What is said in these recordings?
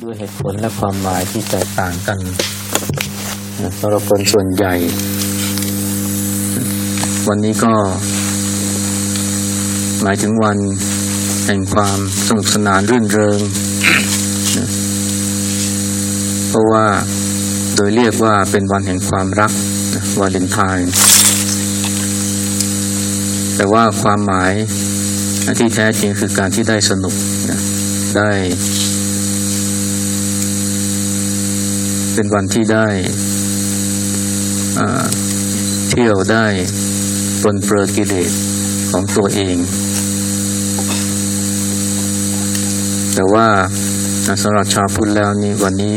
ด้วยเหตุผลและความหมายที่แตกต่างกันนะสำหรับคนส่วนใหญ่ วันนี้ก็ หมายถึงวันแห่งความสนุกสนานรื่นเริง เพราะว่าโดยเรียกว่าเป็นวันแห่งความรักวาเลนไทน์แต่ว่าความหมายที่แท้จริงคือการที่ได้สนุกได้ เป็นวันที่ได้เที่ยวได้ปนเปลือกิเลสของตัวเอง แต่ว่าสำหรับชาวพุทธแล้วนี่วันนี้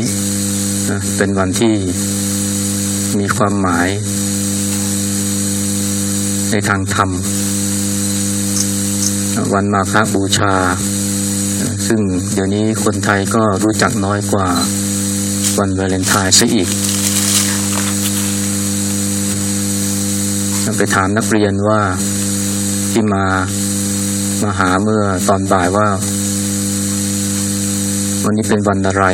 เป็นวันที่มีความหมาย ในทางธรรม วันมาฆบูชา ซึ่งเดี๋ยวนี้คนไทยก็รู้จักน้อยกว่า วันวาเลนไทน์ซะอีกไปถามนักเรียนว่าที่มามาหาเมื่อตอนบ่ายว่า วันนี้เป็นวันอะไร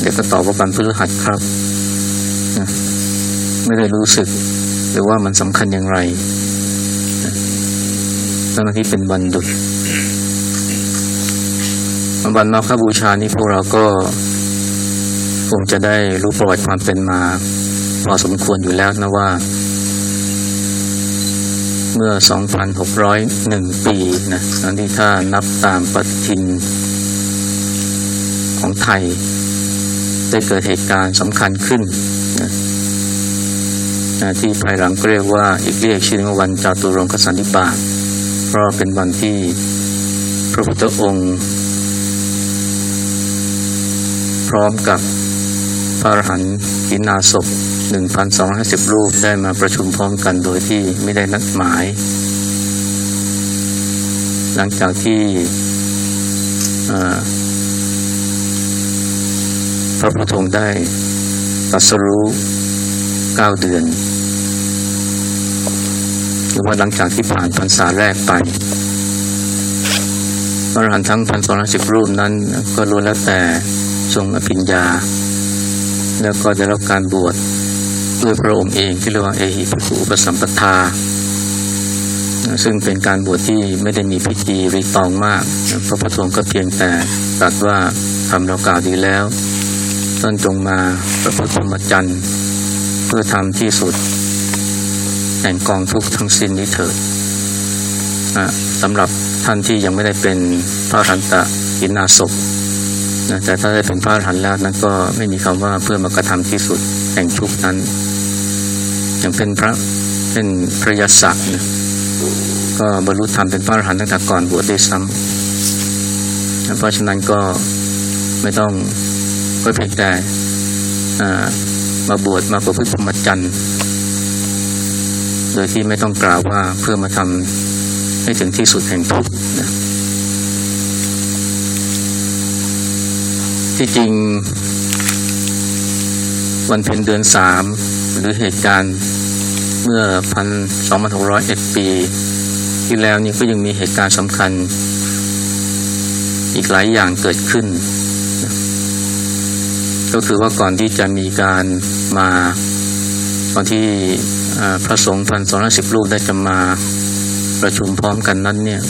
เด็กก็ตอบว่าวันพฤหัสครับ ไม่ได้รู้สึกหรือว่ามันสำคัญอย่างไรทั้งที่เป็นวันดุจวันมาฆบูชานี้พวกเราก็ คงจะได้รู้ประวัติความเป็นมาพอสมควรอยู่แล้วนะว่า เมื่อ 2,601 ปีนะตอนที่ถ้านับตามปฏิทินของไทย ได้เกิดเหตุการณ์สำคัญขึ้นนะนะที่ภายหลังเรียกว่าอีกเรียกชื่อว่าวันจาตุรงคสันนิบาตเพราะเป็นวันที่พระพุทธองค์ พร้อมกับ พระอรหันต์กินาศพ1,250 รูปได้มาประชุมพร้อมกันโดยที่ไม่ได้นัดหมาย หลังจากที่พระพุทธองค์ได้ตรัสรู้เก้าเดือนหรือว่าหลังจากที่ผ่านพรรษาแรกไปพระอรหันต์ทั้งพันสองร้อยสิบรูปนั้น ก็รู้แล้วแต่ทรงอภิญญา แล้วก็ได้รับการบวชด้วยพระองค์เองที่เรียกว่าเอหิภิกขุปสัมปทา ซึ่งเป็นการบวชที่ไม่ได้มีพิธีรีตองมากพระพุทธองค์ก็เพียงแต่ตรัสว่าทำเรากล่าวดีแล้วท่านจงมาประพฤติธรรมจันทร์เพื่อทำที่สุดแห่งกองทุกข์ทั้งสิ้นนี้เถิดสำหรับท่านที่ยังไม่ได้เป็นพระทันตะกินนาศพ นะแต่ถ้าได้เป็นพระอรหันต์แล้วนั้นก็ไม่มีคำว่าเพื่อมากระทำที่สุดแห่งทุกนั้น อย่างเป็นพระเป็นพระยศักดิ์นะก็บรรลุธรรมเป็นพระอรหันต์ตั้งแต่ก่อนบวชได้ซ้ำเพราะฉะนั้นก็ไม่ต้องก็เพียงแต่มาบวชมาประพฤติธรรมจันทร์โดยที่ไม่ต้องกล่าวว่าเพื่อมาทำให้ถึงที่สุดแห่งทุกข์นะ ที่จริง วันเพ็ญเดือนสามหรือเหตุการณ์เมื่อพันสองพันหกร้อยเอ็ดปี ที่แล้วนี่ก็ยังมีเหตุการณ์สำคัญ อีกหลายอย่างเกิดขึ้น ก็คือว่าก่อนที่จะมีการมาตอนที่พระสงฆ์พันสองร้อยสิบรูปได้จะมาประชุมพร้อมกันนั้นเนี่ย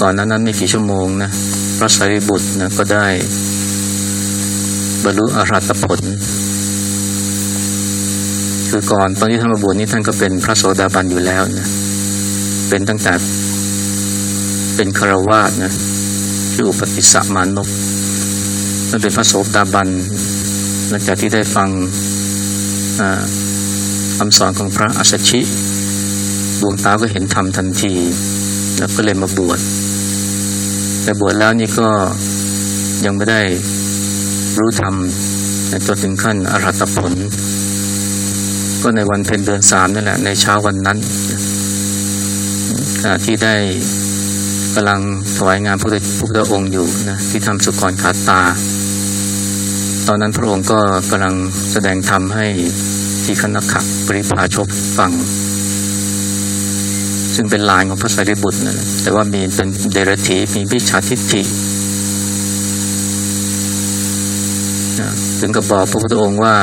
ก่อนนั้นนั้นไม่กี่ชั่วโมงนะพระสารีบุตรนะก็ได้ บรรลุอรหัตผล คือก่อนตอนที่ท่านมาบวชนี่ท่านก็เป็นพระโสดาบันอยู่แล้วนะเป็นตั้งแต่เป็นคารวาสนะที่อุปติสมานกท่นเป็นพระโสดาบันหลังจากที่ได้ฟังคำสอนของพระอัสสชิ ดวงตาก็เห็นธรรมทันที แล้วก็เลยมาบวชแต่บวชแล้วนี่ก็ยังไม่ได้ รู้ธรรมจนถึงขั้นอรหัตผล ก็ในวันเพ็ญเดือนสามนั่นแหละ ในเช้าวันนั้นที่ได้กำลังถวายงานพระพุทธองค์อยู่นะที่ทำสุกรขาตา ตอนนั้นพระองค์ก็กำลังแสดงธรรมให้ที่คณะขักปริพาชกฟัง ซึ่งเป็นลายของพระสารีบุตรนั่นแหละแต่ว่ามีเป็นเดรัจฉีมีพิชาทิฏฐิ ถึงกับบอกพระพุทธองค์ว่า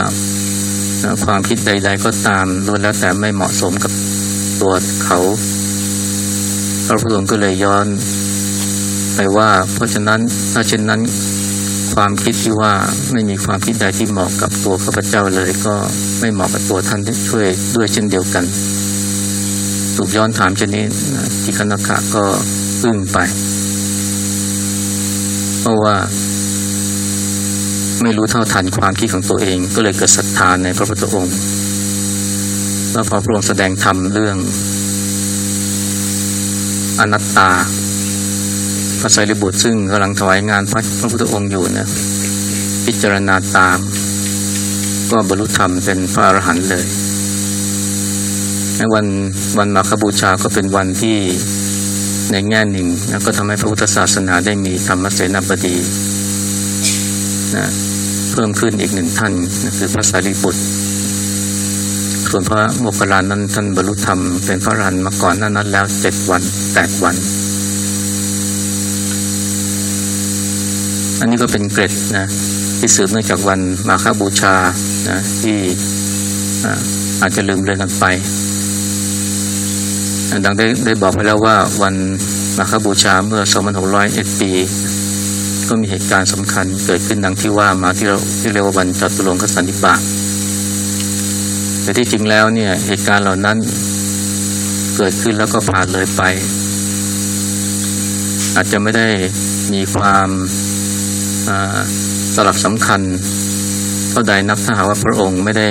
ความคิดใด ๆ ก็ตามล้วนแล้วแต่ไม่เหมาะสมกับตัวเขาพระพุทธองค์ก็เลยย้อนไปว่า เพราะฉะนั้นถ้าเช่นนั้น ความคิดที่ว่าไม่มีความคิดใดที่เหมาะกับตัวข้าพเจ้าเลยก็ไม่เหมาะกับตัวท่านที่ช่วยด้วยเช่นเดียวกัน ถูกย้อนถามเช่นนี้ที่คณะก็อึ้งไป เพราะว่า ไม่รู้เท่าทันความคิดของตัวเอง ก็เลยเกิดศรัทธาในพระพุทธองค์ แล้วพอพระองค์แสดงธรรมเรื่อง อนัตตาพระไตรบุตรซึ่งกำลังถวายงานพระพระพุทธองค์อยู่นะพิจารณาตาม ก็บรรลุธรรมเป็นพระอรหันต์เลยในวันวันมาคบูชาก็เป็นวันที่ในแง่หนึ่งนะก็ทำให้พระพุทธศาสนาได้มีธรรมเสนาบดี นะเพิ่มขึ้นอีกหนึ่งท่านนะคือพระสารีบุตร ส่วนพระโมคคัลลานั้นท่านบรรลุธรรมเป็นพระอรหันต์มาก่อนนั้นนั้นแล้วเจ็ดวันแปดวัน อันนี้ก็เป็นเกร็ดนะที่สืบเนื่องจากวันมาฆบูชานะที่อาจจะลืมเลยกันไปดังได้ได้บอกไปแล้วว่าวันมาฆบูชาเมื่อ 2601 ปี ก็มีเหตุการณ์สำคัญเกิดขึ้นดังที่ว่ามาที่เราที่เรียกว่าวันจัตุรงคสันติบาตแต่ที่จริงแล้วเนี่ยเหตุการณ์เหล่านั้นเกิดขึ้นแล้วก็ผ่านเลยไป อาจจะไม่ได้มีความสลับสำคัญเท่าใดนับถ้าหาว่าพระองค์ไม่ได้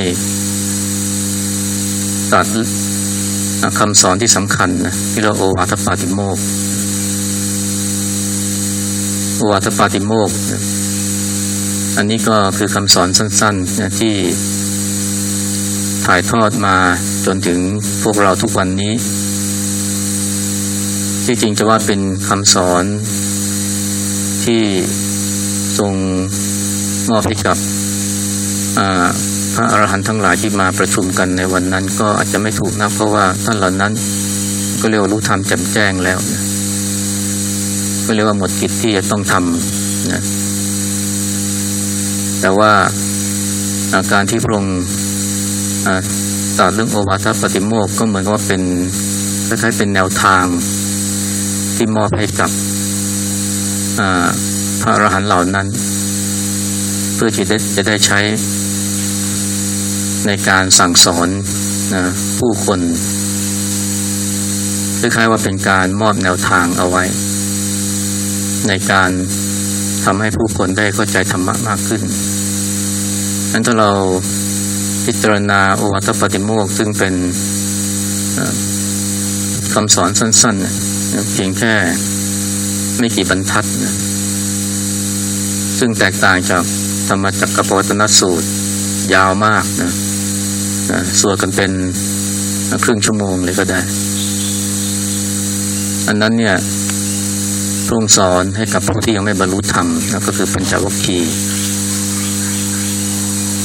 ตัดคำสอนที่สำคัญนะที่เราโอวาทปาติโมก โอวาทปาติโมก อันนี้ก็คือคำสอนสั้นๆนะที่ถ่ายทอดมาจนถึงพวกเราทุกวันนี้ ที่จริงจะว่าเป็นคำสอนที่ทรงมอบให้กับพระอรหันต์ทั้งหลายที่มาประชุมกันในวันนั้น ก็อาจจะไม่ถูกนะเพราะว่าท่านเหล่านั้นก็เรียกว่ารู้ธรรมแจ่มแจ้งแล้วนะ ก็เรียกว่าหมดกิจที่จะต้องทำนะแต่ว่าอาการที่พระองค์ตรัสเรื่องโอวาทปฏิโมกก็เหมือนกับว่าเป็นคล้ายๆเป็นแนวทางที่มอบให้กับพระอรหันต์เหล่านั้น เพื่อที่จะได้ใช้ในการสั่งสอนนะผู้คนคล้ายๆว่าเป็นการมอบแนวทางเอาไว้ ในการทำให้ผู้คนได้เข้าใจธรรมะมากขึ้นนั้นถ้าเราพิจารณาโอวัตปฏิโมกซึ่งเป็นคำสอนสั้นๆ เพียงแค่ไม่กี่บรรทัดนะซึ่งแตกต่างจากธรรมจักรปวัตนสูตรยาวมากนะนะสวดกันเป็นครึ่งชั่วโมงเลยก็ได้ อันนั้นเนี่ย พรงสอนให้กับผู้ที่ยังไม่บรรลุธรรมนะก็คือปัญจวัคคีย์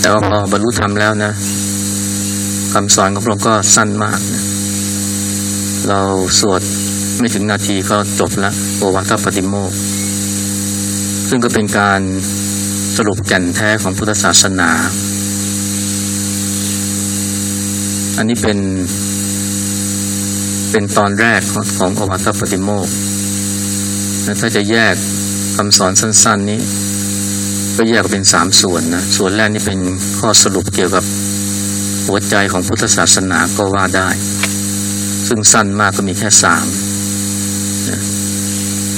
แต่ว่าพอบรรลุธรรมแล้วนะคำสอนของพระองค์ก็สั้นมากนะเราสวดไม่ถึงนาทีก็จบละโอวาทปฏิโมกซึ่งก็เป็นการสรุปแก่นแท้ของพุทธศาสนา อันนี้เป็น เป็นตอนแรกของอวัตปฏิโมก ถ้าจะแยกคำสอนสั้น ๆ นี้ ก็แยกเป็นสามส่วนนะส่วนแรกนี่เป็นข้อสรุปเกี่ยวกับหัวใจของพุทธศาสนาก็ว่าได้ ซึ่งสั้นมากก็มีแค่สาม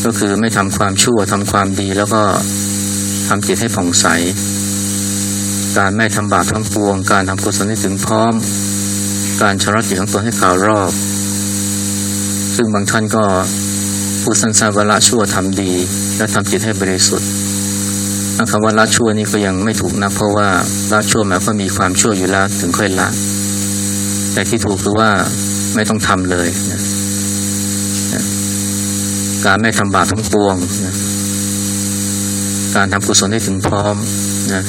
ก็คือไม่ทำความชั่วทำความดีแล้วก็ทำจิตให้ผ่องใส การไม่ทำบาปทั้งปวง การทำกุศลให้ถึงพร้อม การชำระจิตของตนให้ขาวรอบ ซึ่งบางท่านก็ พูดสั้นๆว่าละชั่วทำดี และทำจิตให้บริสุทธิ์คำว่าละชั่วนี่ก็ยังไม่ถูกนะเพราะว่าละชั่วหมายความีความชั่วอยู่แล้วถึงค่อยละ แต่ที่ถูกคือว่าไม่ต้องทำเลยนะการไม่ทำบาปทั้งปวงนะการทำกุศลให้ถึงพร้อมนะ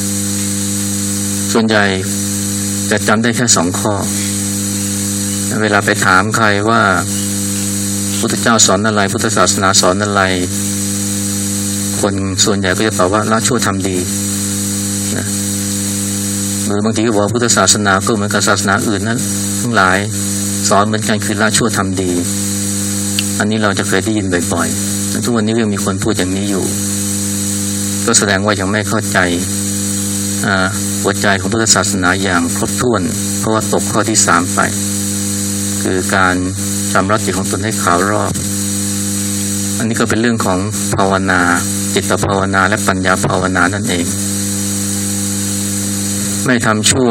ส่วนใหญ่จะจำได้แค่สองข้อ เวลาไปถามใครว่า พุทธเจ้าสอนอะไร พุทธศาสนาสอนอะไร คนส่วนใหญ่ก็จะตอบว่าละชั่วทำดีนะหรือบางทีก็บอกพุทธศาสนาก็เหมือนกับศาสนาอื่นนั้นทั้งหลายสอนเหมือนกันคือละชั่วทำดี อันนี้เราจะเคยได้ยินบ่อยๆทุกวันนี้ยังมีคนพูดอย่างนี้อยู่ ก็แสดงว่ายังไม่เข้าใจหัวใจของพุทธศาสนาอย่างครบถ้วน เพราะว่าตกข้อที่สามไป คือการ ชำระจิตของตนให้ขาวรอบ อันนี้ก็เป็นเรื่องของภาวนา จิตภาวนาและปัญญาภาวนานั่นเอง ไม่ทำชั่ว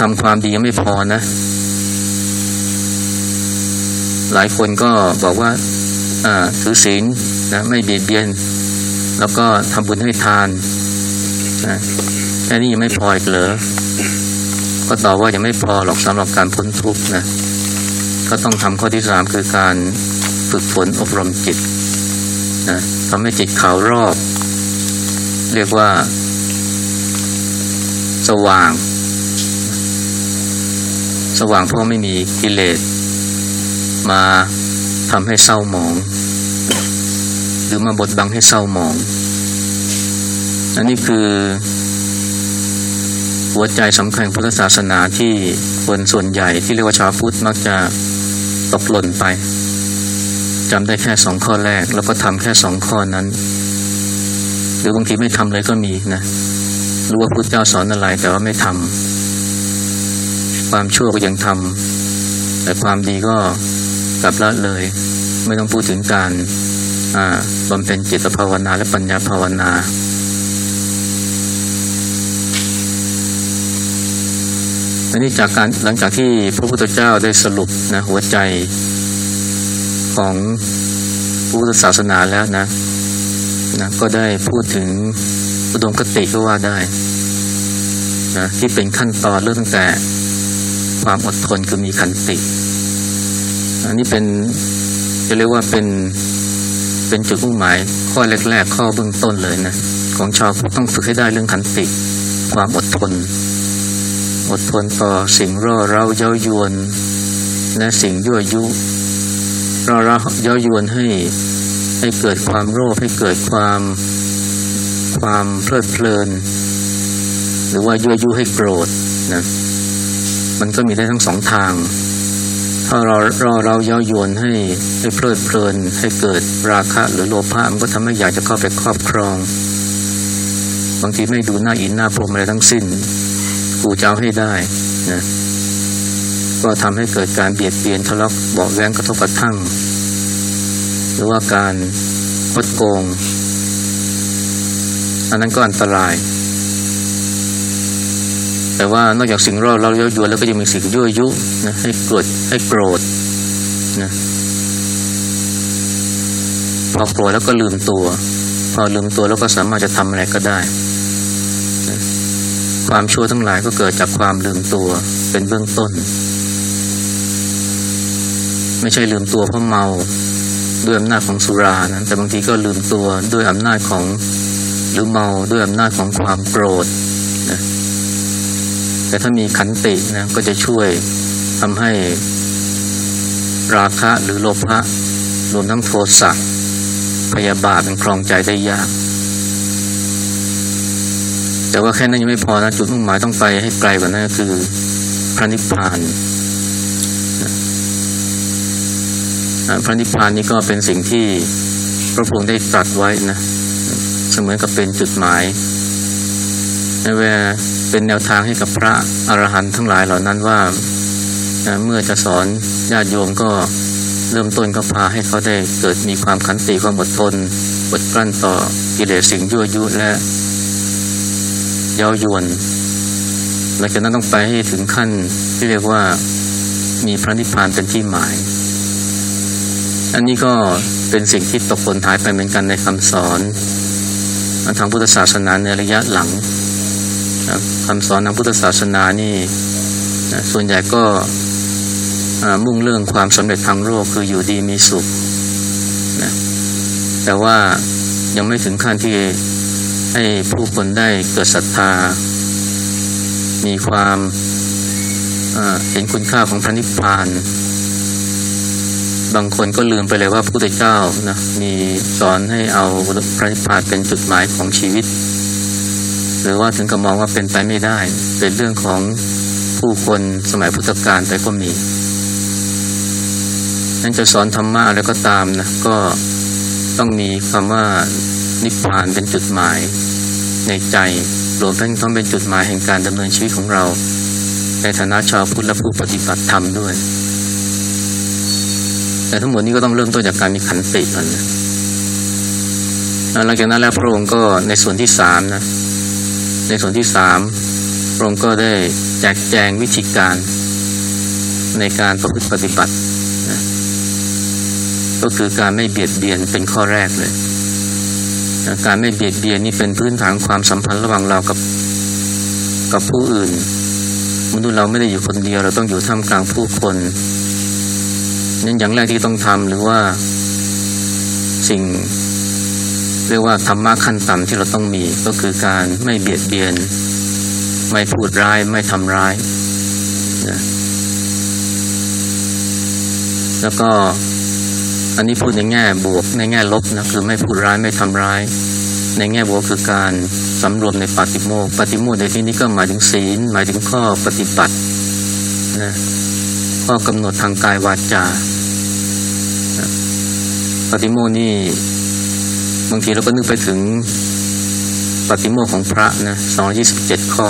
ทำความดียังไม่พอนะ หลายคนก็บอกว่าถือศีลนะไม่เบียดเบียน แล้วก็ทำบุญให้ทานนะแค่นี้ยังไม่พออีกเหรอก็ตอบว่ายังไม่พอหรอกสำหรับการพ้นทุกข์นะ ก็ต้องทำข้อที่สามคือการฝึกฝนอบรมจิตนะทำให้จิตขาวรอบ เรียกว่า สว่าง สว่างเพราะไม่มีกิเลส มาทำให้เศร้าหมอง หรือมาบดบังให้เศร้าหมองอันนี้คือหัวใจสำคัญพุทธศาสนาที่คนส่วนใหญ่ที่เรียกว่าชาวพุทธมักจะ ตกหล่นไปจำได้แค่สองข้อแรก แล้วก็ทำแค่สองข้อนั้น หรือบางทีไม่ทำเลยก็มีนะรู้ว่าพุทธเจ้าสอนอะไรแต่ว่าไม่ทำความชั่วก็ยังทำแต่ความดีก็กลับละเลย ไม่ต้องพูดถึงการบำเพ็ญจิตภาวนาและปัญญาภาวนา อันนี้จากการหลังจากที่พระพุทธเจ้าได้สรุปนะหัวใจของพุทธศาสนาแล้วนะนะก็ได้พูดถึงอุดมคติก็ว่าได้นะที่เป็นขั้นตอนเรื่องตั้งแต่ความอดทนคือมีขันติ อันนี้เป็นจะเรียกว่าเป็นเป็นจุดมุ่งหมาย ข้อแรก ๆ ข้อเบื้องต้นเลยนะ ของชาวพุทธต้องฝึกให้ได้เรื่องขันติ ความอดทน อดทนต่อสิ่งร่อเร้าเย้ายวน และสิ่งยั่วยุร่อเร้าเย้ายวนให้ให้เกิดความโลภให้เกิดความความเพลิดเพลิน หรือว่ายั่วยุให้โกรธนะมันก็มีได้ทั้งสองทาง ถ้าเราเราเราเย้ายวนให้ให้เพลิดเพลิน ให้เกิดราคะหรือโลภะมันก็ทำให้อยากจะเข้าไปครอบครอง บางทีไม่ดูหน้าอินหน้าพรมอะไรทั้งสิ้น กูจะเอาให้ได้นะก็ทำให้เกิดการเบียดเบียนทะเลาะเบาแวงกระทบกระทั่ง หรือว่าการคดโกง อันนั้นก็อันตราย แต่ว่านอกจากสิ่งรอเราเย้ายวนแล้วก็ยังมีสิ่งยั่วยุนะให้โกรธให้โกรธนะพอโกรธแล้วก็ลืมตัว พอลืมตัวแล้วก็สามารถจะทำอะไรก็ได้ ความชั่วทั้งหลายก็เกิดจากความลืมตัวเป็นเบื้องต้น ไม่ใช่ลืมตัวเพราะเมาด้วยอำนาจของสุรานะแต่บางทีก็ลืมตัวด้วยอำนาจของหรือเมาด้วยอำนาจของความโกรธนะแต่ถ้ามีขันตินะก็จะช่วยทำให้ราคะหรือโลภะรวมทั้งโทสะพยาบาทเป็นครองใจได้ยาก แต่ว่าแค่นั้นยังไม่พอนะจุดมุ่งหมายต้องไปให้ไกลกว่านั้นก็คือพระนิพพานพระนิพพานนี้ก็เป็นสิ่งที่พระพุทธได้ตรัสไว้นะเสมือนกับเป็นจุดหมายในเวลาเป็นแนวทางให้กับพระอรหันต์ทั้งหลายเหล่านั้นว่าเมื่อจะสอนญาติโยมก็เริ่มต้นก็พาให้เขาได้เกิดมีความขันติความอดทนอดกลั้นต่อกิเลสสิ่งยั่วยุและ เย้ายวนหลังจากนั้นต้องไปให้ถึงขั้นที่เรียกว่ามีพระนิพพานเป็นที่หมาย อันนี้ก็เป็นสิ่งที่ตกผลท้ายไปเหมือนกันในคำสอนทางพุทธศาสนาในระยะหลังคำสอนทางพุทธศาสนานี่ส่วนใหญ่ก็มุ่งเรื่องความสำเร็จทางโลกคืออยู่ดีมีสุขนะแต่ว่ายังไม่ถึงขั้นที่ ให้ผู้คนได้เกิดศรัทธา มีความเห็นคุณค่าของพระนิพพาน บางคนก็ลืมไปเลยว่าพระพุทธเจ้านะมีสอนให้เอาพระนิพพานเป็นจุดหมายของชีวิต หรือว่าถึงกับมองว่าเป็นไปไม่ได้ เป็นเรื่องของผู้คนสมัยพุทธกาลแต่ก็มีนั้นจะสอนธรรมะอะไรก็ตามนะก็ต้องมีคำว่า นิพพานเป็นจุดหมาย ในใจรวมทั้งต้องเป็นจุดหมายแห่งการดำเนินชีวิตของเรา ในฐานะชาวพุทธและผู้ปฏิบัติธรรมด้วย แต่ทั้งหมดนี้ก็ต้องเริ่มต้นจากการมีขันติก่อนนะหลังจากนั้นแล้วพระองค์ก็ในส่วนที่สามนะ ในส่วนที่สามพระองค์ก็ได้แจกแจงวิธีการในการประพฤติปฏิบัตินะก็คือการไม่เบียดเบียนเป็นข้อแรกเลย นะการไม่เบียดเบียนนี่เป็นพื้นฐานความสัมพันธ์ระหว่างเรากับกับผู้อื่น มนุษย์เราไม่ได้อยู่คนเดียว เราต้องอยู่ท่ามกลางผู้คนนั่นอย่างแรกที่ต้องทำหรือว่า สิ่ง เรียกว่าธรรมะขั้นต่ำที่เราต้องมีก็คือการไม่เบียดเบียน ไม่พูดร้ายไม่ทำร้ายนะแล้วก็ อันนี้พูดในแง่บวกในแง่ลบนะคือไม่พูดร้ายไม่ทำร้าย ในแง่บวกคือการสำรวมในปฏิโมกปฏิโมกในที่นี้ก็หมายถึงศีล หมายถึงข้อปฏิบัตินะข้อกำหนดทางกายวาจาปฏิโมกนี่บางทีเราก็นึกไปถึงปฏิโมกของพระนะสองยี่สิบเจ็ดข้อ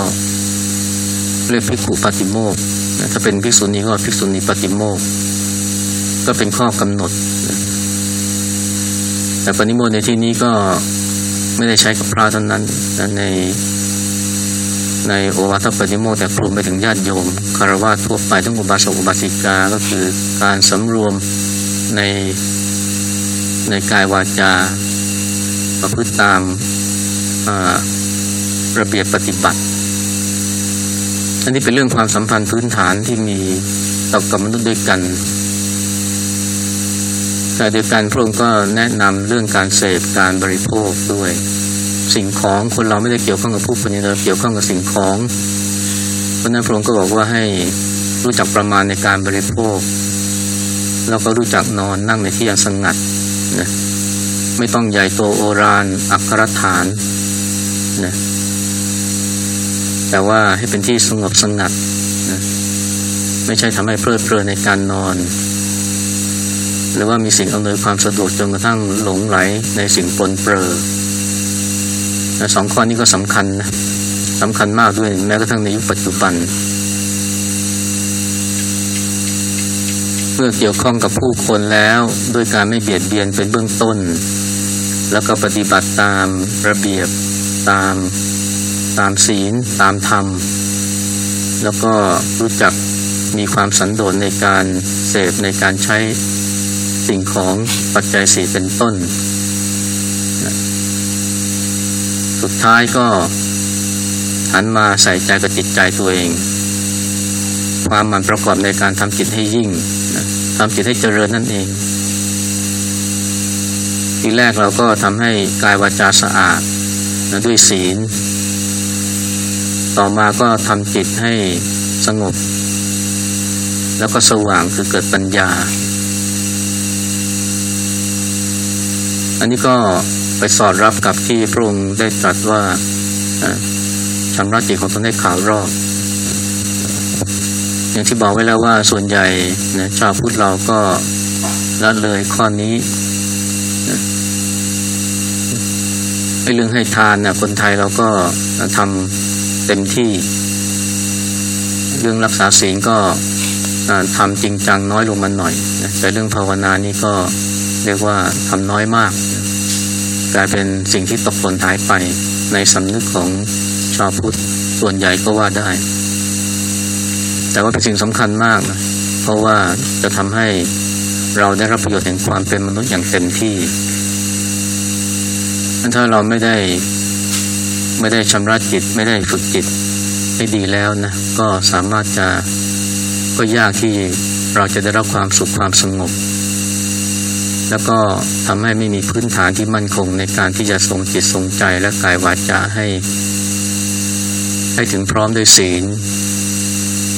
เรียกภิกขุปฏิโมกนะถ้าเป็นภิกษุณีก็ภิกษุณีปฏิโมก ก็เป็นข้อกำหนด แต่ปฏิโมกในที่นี้ก็ไม่ได้ใช้กับพระเท่านั้นนะในในโอวาทปฏิโมกแต่คลุมไปถึงญาติโยมคารวะทั่วไปทั้งอุบาสกอุบาสิกา ก็คือการสำรวมในในกายวาจาประพฤติตามระเบียบปฏิบัติ อันนี้เป็นเรื่องความสัมพันธ์พื้นฐานที่มีต่อกับมนุษย์ด้วยกัน แต่เดียวกันพระองค์ก็แนะนำเรื่องการเสพการบริโภคด้วย สิ่งของคนเราไม่ได้เกี่ยวข้องกับผู้คนเราเกี่ยวข้องกับสิ่งของ เพราะนั้นพระองค์ก็บอกว่าให้รู้จักประมาณในการบริโภค แล้วก็รู้จักนอนนั่งในที่อันสงัดนะไม่ต้องใหญ่โตโอรานอักขรฐานนะแต่ว่าให้เป็นที่สงบสงัดนะไม่ใช่ทำให้เพลิดเพลินในการนอน หรือว่ามีสิ่งอำนวยความสะดวกจนกระทั่งหลงไหลในสิ่งปนเปื้อสองข้อนี้ก็สำคัญนะสำคัญมากด้วยแม้กระทั่งในยุคปัจจุบัน เมื่อเกี่ยวข้องกับผู้คนแล้วด้วยการไม่เบียดเบียนเป็นเบื้องต้น แล้วก็ปฏิบัติตามระเบียบตามตามศีล ตามธรรม แล้วก็รู้จักมีความสันโดษในการเสพในการใช้ สิ่งของปัจจัยสี่เป็นต้น สุดท้ายก็หันมาใส่ใจกับจิตใจตัวเอง ความมันประกอบในการทำจิตให้ยิ่งทำจิตให้เจริญนั่นเอง ทีแรกเราก็ทำให้กายวาจาสะอาดนะด้วยศีล ต่อมาก็ทำจิตให้สงบ แล้วก็สว่างคือเกิดปัญญา อันนี้ก็ไปสอดรับกับที่พระองค์ได้ตรัสว่าชำระจิตของตนให้ขาวรอบอย่างที่บอกไว้แล้วว่าส่วนใหญ่นะชาวพุทธเราก็ละเลยข้อนี้ไอ้เรื่องให้ทานเนี่ยคนไทยเราก็ทำเต็มที่ เรื่องรักษาศีลก็ทำจริงจังน้อยลงมาหน่อยแต่เรื่องภาวนานี่ก็ เรียกว่าทำน้อยมาก กลายเป็นสิ่งที่ตกหล่นหายไปในสำนึกของชาวพุทธส่วนใหญ่ก็ว่าได้ แต่ว่าเป็นสิ่งสำคัญมากนะเพราะว่าจะทำให้เราได้รับประโยชน์แห่งความเป็นมนุษย์อย่างเต็มที่ถ้าเราไม่ได้ไม่ได้ชำระจิตไม่ได้ฝึกจิตให้ดีแล้วนะ ก็สามารถจะก็ยากที่เราจะได้รับความสุขความสงบ แล้วก็ทำให้ไม่มีพื้นฐานที่มั่นคงในการที่จะทรงจิตทรงใจและกายวาจาให้ ให้ถึงพร้อมด้วยศีล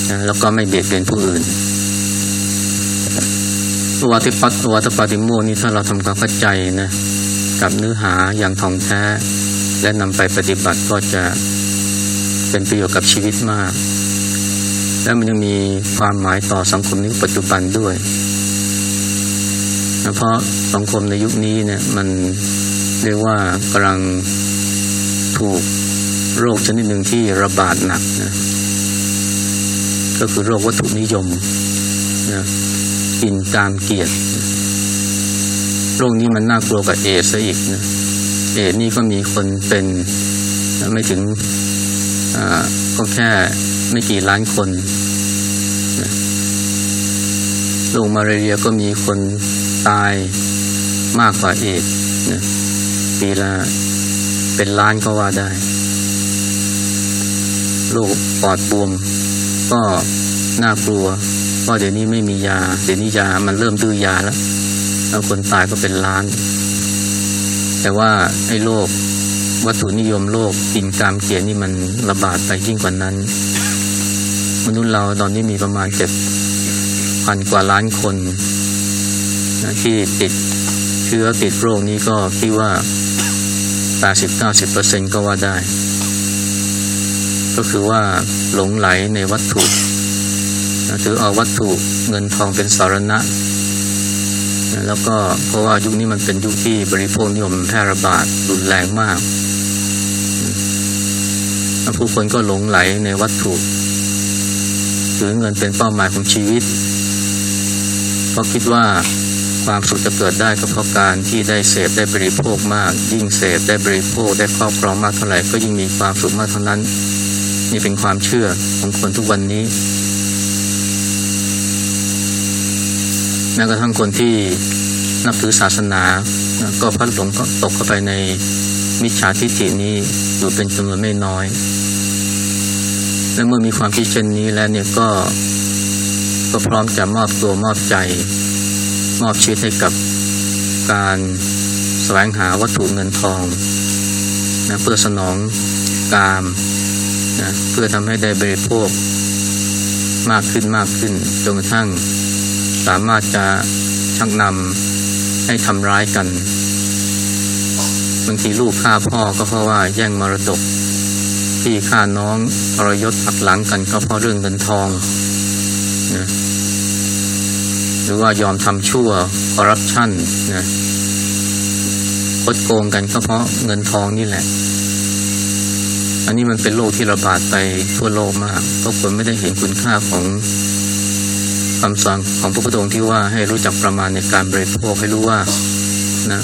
นะแล้วก็ไม่เบียดเบียนผู้อื่นวัติปัตวัตปาติโมนี่ถ้าเราทำความเข้าใจนะกับเนื้อหาอย่างท่องแท้ และนำไปปฏิบัติก็จะเป็นประโยชน์กับชีวิตมาก และมันยังมีความหมายต่อสังคมในปัจจุบันด้วย เพราะสังคมในยุคนี้เนี่ย มันเรียกว่ากำลังถูกโรคชนิดหนึ่งที่ระบาดหนักนะก็คือโรควัตถุนิยมนะกินตามเกียรติโรคนี้มันน่ากลัวกว่าเอสซะอีกนะเอสนี่ก็มีคนเป็นไม่ถึงก็แค่ไม่กี่ล้านคนโรคมาเรียก็มีคน ตายมากกว่าเอดนะปีละเป็นล้านก็ว่าได้โรคปอดบวม ก็น่ากลัวเพราะเดี๋ยวนี้ไม่มียา เดี๋ยวนี้ยามันเริ่มดื้อยาแล้วแล้วคนตายก็เป็นล้าน แต่ว่าไอ้โรควัตถุนิยมโลกกินกามเกียรนี่มันระบาดไปยิ่งกว่านั้น มนุษย์เราตอนนี้มีประมาณเจ็ดพันกว่าล้านคน นะที่ติดเชื้อติดโรคนี้ก็คิดว่า 80-90%ก็ว่าได้ ก็คือว่าหลงไหลในวัตถุถือเอาวัตถุเงินทองเป็นสารณะ แล้วก็เพราะว่ายุคนี้มันเป็นยุคที่บริโภคนิยมแพร่ระบาดรุนแรงมาก ผู้คนก็หลงไหลในวัตถุ ถือเงินเป็นเป้าหมายของชีวิตเพราะคิดว่า ความสุขจะเกิดได้ก็เพราะการที่ได้เสพได้บริโภคมาก ยิ่งเสพได้บริโภคได้ครอบครองมากเท่าไหร่ก็ยิ่งมีความสุขมากเท่านั้น นี่เป็นความเชื่อของคนทุกวันนี้แม้กระทั่งคนที่นับถือศาสนา ก็พัดหลงก็ตกเข้าไปในมิจฉาทิฏฐินี้อยู่เป็นจำนวนไม่น้อย และเมื่อมีความคิดเช่นนี้แล้วเนี่ยก็ก็พร้อมจะมอบตัวมอบใจ มอบชีวิตให้กับการแสวงหาวัตถุเงินทองนะเพื่อสนองกามนะเพื่อทำให้ได้บริโภคมากขึ้นมากขึ้นจนกระทั่งสามารถจะชักนำให้ทำร้ายกันบางทีลูกฆ่าพ่อก็เพราะว่าแย่งมรดกพี่ฆ่าน้องทรยศหักหลังกันก็เพราะเรื่องเงินทองนะ หรือว่ายอมทำชั่วคอร์รัปชันนะคดโกงกันก็เพราะเงินทองนี่แหละ อันนี้มันเป็นโลกที่ระบาดไปทั่วโลกมากเพราะคนไม่ได้เห็นคุณค่าของคำสอนของพระพุทธองค์ที่ว่าให้รู้จักประมาณในการบริโภคให้รู้ว่านะ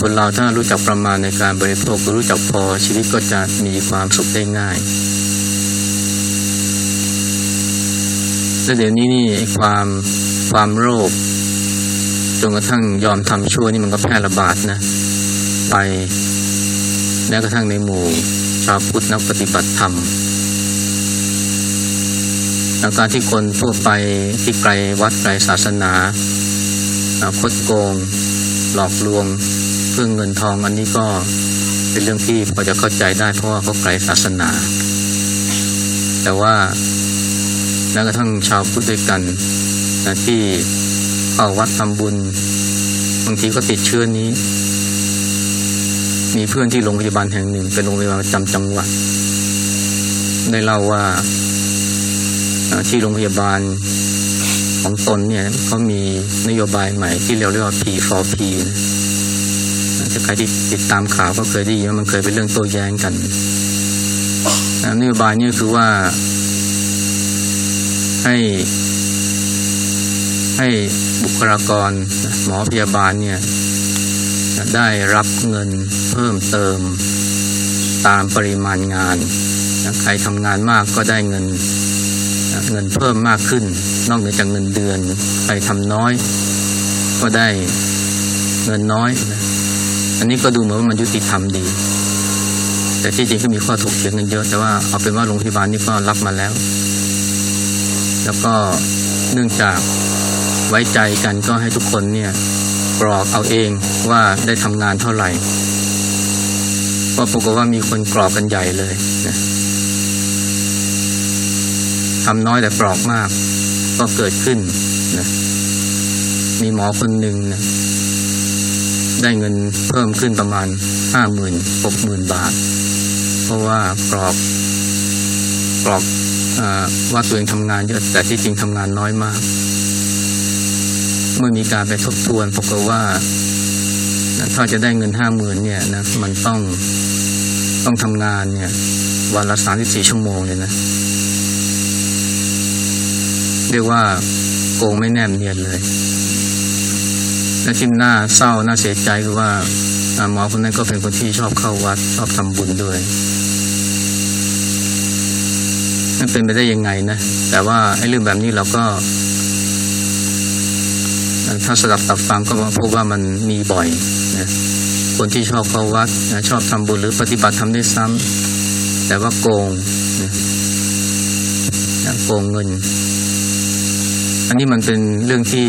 คนเราถ้ารู้จักประมาณในการบริโภครู้จักพอชีวิตก็จะมีความสุขได้ง่าย และเดี๋ยวนี้นี่ความความโลภจนกระทั่งยอมทำชั่วนี่มันก็แพร่ระบาดนะ ไปแม้กระทั่งในหมู่ชาวพุทธนักปฏิบัติธรรมการที่คนทั่วไปที่ไกลวัดไกลศาสนาคดโกง หลอกลวง เพื่อเงินทองอันนี้ก็เป็นเรื่องที่พอจะเข้าใจได้เพราะว่าเขาไกลศาสนา แต่ว่า ม้กระทั่งชาวพุทธด้วยกันนะที่เข้าวัดทำบุญบางทีก็ติดเชื้อนี้ มีเพื่อนที่โรงพยาบาลแห่งหนึ่ง เป็นโรงพยาบาลประจำจังหวัดได้เล่าว่าที่โรงพยาบาลของตนเนี่ยเขามีนโยบายใหม่ที่เรียกว่า P4P นะถ้าใครที่ติดตามข่าวก็เคยได้ยินว่ามันเคยเป็นเรื่องโต้แย้งกันนโยบายนี้คือว่า ให้ ให้บุคลากรหมอพยาบาลเนี่ยได้รับเงินเพิ่มเติมตามปริมาณงาน ใครทำงานมากก็ได้เงินเงินเพิ่มมากขึ้น นอกเหนือจากเงินเดือน ใครทำน้อย ก็ได้เงินน้อยนะอันนี้ก็ดูเหมือนว่ามันยุติธรรมดี แต่ที่จริงก็มีข้อถกเถียงกันเยอะ แต่ว่าเอาเป็นว่าโรงพยาบาลนี่ก็รับมาแล้ว แล้วก็เนื่องจากไว้ใจกันก็ให้ทุกคนเนี่ยกรอกเอาเองว่าได้ทำงานเท่าไหร่ก็ปรากฏว่ามีคนกรอกกันใหญ่เลยนะทำน้อยแต่ปลอกมาก ก็เกิดขึ้นนะมีหมอคนหนึ่งนะได้เงินเพิ่มขึ้นประมาณห้าหมื่นหกหมื่นบาท เพราะว่าปลอกปลอก ว่าตัวเองทำงานเยอะแต่ที่จริงทำงานน้อยมาก เมื่อมีการไปทบทวนพบว่าถ้าจะได้เงินห้าหมื่นเนี่ยนะมันต้องต้องทำงานเนี่ย วันละสามสิบสี่ชั่วโมงเลยนะเรียกว่าโกงไม่แนบเนียนเลย และที่น่าเศร้าน่าเสียใจคือว่าหมอคนนั้นก็เป็นคนที่ชอบเข้าวัดชอบทำบุญด้วย นั่นเป็นไปได้ยังไงนะ แต่ว่าไอ้เรื่องแบบนี้เราก็ ถ้าสลับตับฟังก็พบว่ามันมีบ่อยนะคนที่ชอบเข้าวัดนะชอบทำบุญหรือปฏิบัติทำได้ซ้ำแต่ว่าโกงนะโกงเงิน อันนี้มันเป็นเรื่องที่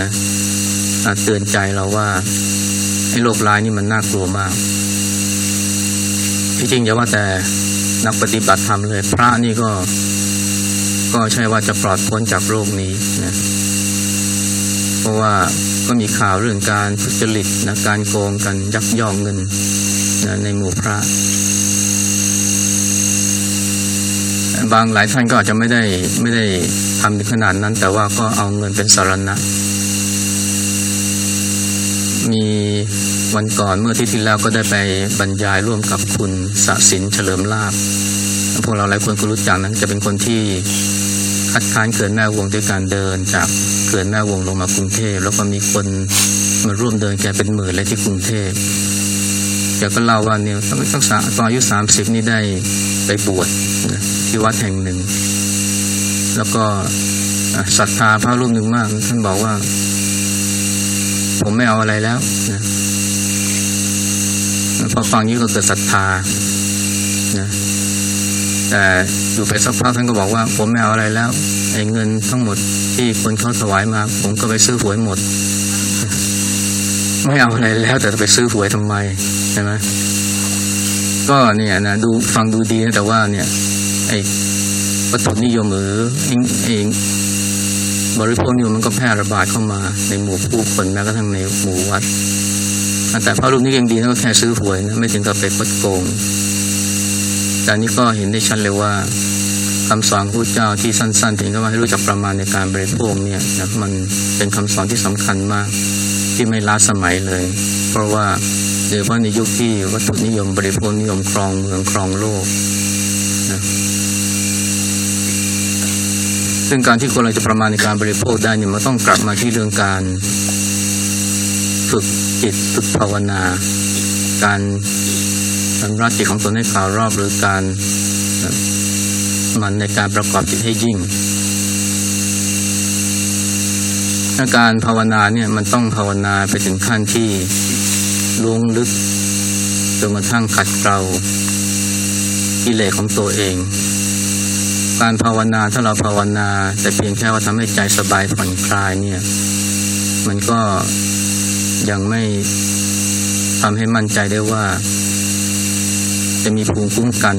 นะเตือนใจเราว่าไอ้โลกร้ายนี่มันน่ากลัวมากที่จริงอย่าว่าแต่ นักปฏิบัติธรรมเลย พระนี่ก็ ก็ใช่ว่าจะปลอดพ้นจากโรคนี้นะเพราะว่าก็มีข่าวเรื่องการทุจริตนะการโกงกันยักยอกเงินนะในหมู่พระ บางหลายท่านก็อาจจะไม่ได้ไม่ได้ทำถึงขนาดนั้น แต่ว่าก็เอาเงินเป็นสารณะ มี วันก่อนเมื่อที่ที่แล้วก็ได้ไปบรรยายร่วมกับคุณสศินเฉลิมลาบพวกเราหลายคนก็รู้จักนั้นจะเป็นคนที่คัดค้านเขื่อนแม่วงด้วยการเดินจากเขื่อนแม่วงลงมากรุงเทพแล้วก็มีคนมาร่วมเดินแกเป็นหมื่นเลยที่กรุงเทพแกก็เล่าว่าเนี่ยตั้งแต่ตอนอายุสามสิบนี่ได้ไปบวชที่วัดแห่งหนึ่ง แล้วก็ศรัทธาพระรูปหนึ่งมาก ท่านบอกว่า ผมไม่เอาอะไรแล้วนะ พอฟังนี้ก็เกิดศรัทธานะแต่อยู่ไปสักพักท่านก็บอกว่า ผมไม่เอาอะไรแล้วไอ้เงินทั้งหมดที่คนเขาถวายมา ผมก็ไปซื้อหวยหมด ไม่เอาอะไรแล้ว แต่ไปซื้อหวยทำไมใช่ไหมก็เนี่ยนะดูฟังดูดีนะแต่ว่าเนี่ย ไอ้วัตถุนิยมหรือไอ้บริโภคนิยมมันก็แพร่ระบาดเข้ามาในหมู่ผู้คนแม้กระทั่งในหมู่วัด แต่พระรูปนี้ยังดีนะก็แค่ซื้อหวยนะไม่ถึงกับไปคดโกงแต่นี้ก็เห็นได้ชัดเลยว่าคำสอนพระเจ้าที่สั้น ๆ ถึงก็ว่าให้รู้จักประมาณในการบริโภคเนี่ยนะมันเป็นคำสอนที่สำคัญมาก ที่ไม่ล้าสมัยเลย เพราะว่าโดยเฉพาะในยุคที่วัตถุนิยมบริโภคนิยมครองเมืองครองโลกนะซึ่งการที่คนเราจะประมาณในการบริโภคได้เนี่ยมันต้องกลับมาที่เรื่องการ ฝึกจิตฝึกภาวนา การชำระจิตของตนให้ขาวรอบหรือการมันในการประกอบจิตให้ยิ่งการภาวนาเนี่ยมันต้องภาวนาไปถึงขั้นที่ลงลึกจนกระทั่งขัดเกลากิเลสของตัวเอง การภาวนาถ้าเราภาวนา แต่เพียงแค่ว่าทำให้ใจสบายผ่อนคลายเนี่ย มันก็ ยังไม่ทำให้มั่นใจได้ว่า จะมีภูมิคุ้มกัน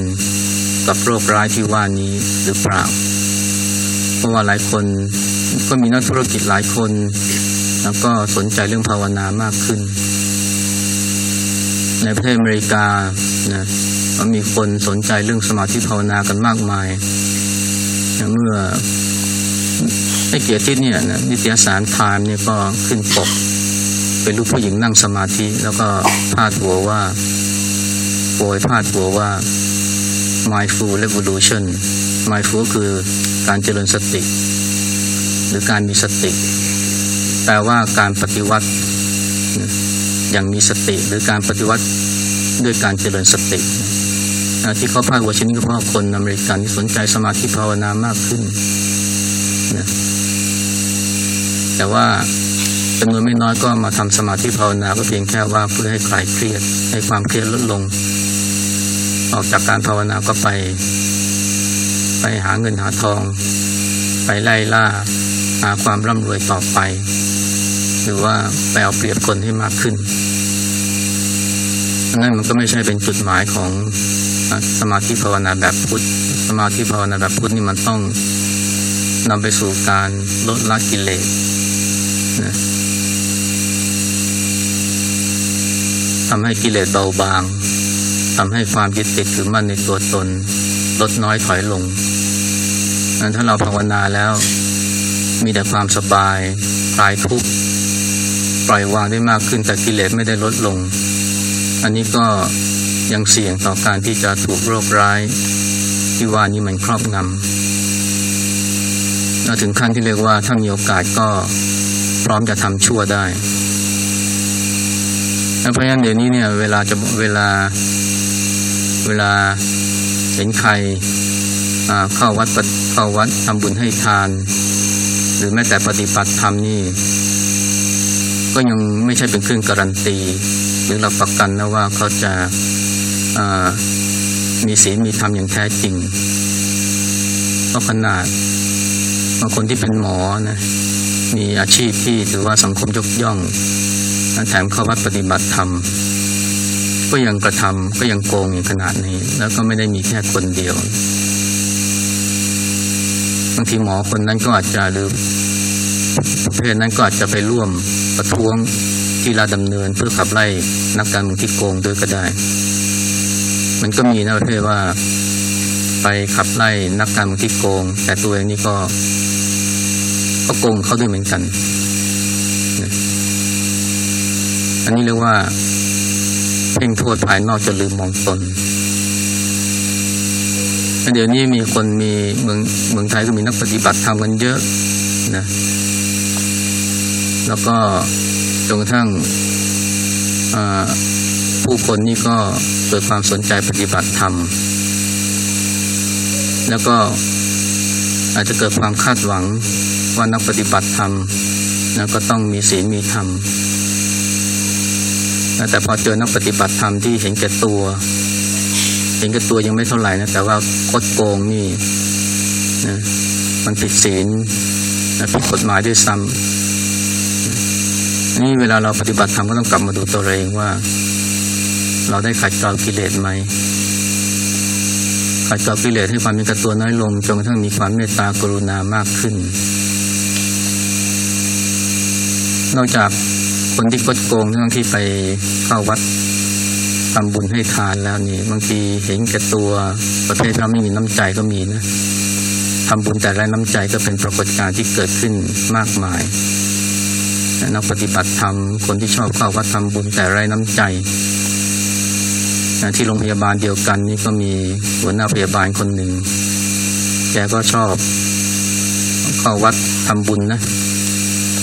กับโรคร้ายที่ว่านี้หรือเปล่า เพราะว่าหลายคนก็มีนักธุรกิจหลายคน แล้วก็สนใจเรื่องภาวนามากขึ้น ในประเทศอเมริกานะก็มีคนสนใจเรื่องสมาธิภาวนากันมากมายเมื่อไม่เกียรติเนี่ยนะนิตยสารไทม์เนี่ยก็ขึ้นปก เป็นรูปผู้หญิงนั่งสมาธิ แล้วก็พาดหัวว่าโปรยพาดหัวว่า mindful revolution mindful คือการเจริญสติ หรือการมีสติแปลว่าการปฏิวัติอย่างมีสติหรือการปฏิวัติด้วยการเจริญสติที่เขาพาดหัวชิ้นนี้ก็เพราะคนอเมริกันที่สนใจสมาธิภาวนามากขึ้นนะแต่ว่า จำนวนไม่น้อยก็มาทำสมาธิภาวนาก็เพียงแค่ว่าเพื่อให้คลายเครียดให้ความเครียดลดลง ออกจากการภาวนาก็ไป ไปหาเงินหาทอง ไปไล่ล่า หาความร่ำรวยต่อไป หรือว่าไปเอาเปรียบคนให้มากขึ้นนั่นมันก็ไม่ใช่เป็นจุดหมายของสมาธิภาวนาแบบพุทธสมาธิภาวนาแบบพุทธนี่มันต้องนำไปสู่การลดละกิเลสนะ ทำให้กิเลสเบาบางทำให้ความยึดติดถือมั่นในตัวตน ลดน้อยถอยลงนั้นถ้าเราภาวนาแล้ว มีแต่ความสบายคลายทุกข์ปล่อยวางได้มากขึ้นแต่กิเลสไม่ได้ลดลง อันนี้ก็ยังเสี่ยงต่อการที่จะถูกโรคร้าย ที่ว่านี้มันครอบงำเราถึงขั้นที่เรียกว่าถ้ามีโอกาสก็พร้อมจะทำชั่วได้ เพราะฉะนั้นเดี๋ยวนี้เนี่ย เวลาจะเวลา เวลาเห็นใครเข้าวัดเข้าวัดทำบุญให้ทาน หรือแม้แต่ปฏิบัติธรรมนี่ ก็ยังไม่ใช่เป็นเครื่องการันตี หรือรับประกันนะว่าเขาจะมีศีลมีธรรมอย่างแท้จริงเพราะขนาดบางคนที่เป็นหมอนะ มีอาชีพที่ถือว่าสังคมยกย่อง แถมเข้าวัดปฏิบัติธรรม ก็ยังกระทำก็ยังโกงอย่างขนาดนี้ แล้วก็ไม่ได้มีแค่คนเดียว บางทีหมอคนนั้นก็อาจจะหรือประเภทนั้นก็อาจจะไปร่วมประท้วงที่ราดำเนินเพื่อขับไล่นักการเมืองที่โกงด้วยก็ได้ มันก็มีนะประเภทว่า ไปขับไล่นักการเมืองที่โกง แต่ตัวเองนี่ก็ก็โกงเขาด้วยเหมือนกันอั นนี้เรียกว่าเพ่งโทษภายนอกจนลืมมองตนเดี๋ยวนี้มีคนมีเมืองเมืองไทยก็มีนักปฏิบัติทำกันเยอะนะ แล้วก็จนกระทั่งผู้คนนี่ก็เกิดความสนใจปฏิบัติธรรม แล้วก็อาจจะเกิดความคาดหวังว่านักปฏิบัติธรรมนะก็ต้องมีศีลมีธรรม แต่พอเจอนักปฏิบัติธรรมที่เห็นแก่ตัว เห็นแก่ตัวยังไม่เท่าไหร่นะแต่ว่าคดโกงนี่นะมันผิดศีลนะผิดกฎหมายด้วยซ้ำนี่เวลาเราปฏิบัติธรรมก็ต้องกลับมาดูตัวเองว่า เราได้ขัดเกลากิเลสไหมขัดเกลากิเลสให้ความมีกระตัวน้อยลงจนกระทั่งมีความเมตตากรุณามากขึ้น นอกจาก คนที่กดโกงทั้งที่ไปเข้าวัดทำบุญให้ทานแล้วนี่บางทีเห็นแก่ตัวประเภทเราไม่มีน้ำใจก็มีนะทำบุญแต่ไร้น้ำใจก็เป็นปรากฏการณ์ที่เกิดขึ้นมากมายนักปฏิบัติธรรมคนที่ชอบเข้าวัดทำบุญแต่ไร้น้ำใจที่โรงพยาบาลเดียวกันนี่ก็มีหัวหน้าพยาบาลคนหนึ่งแกก็ชอบเข้าวัดทำบุญนะ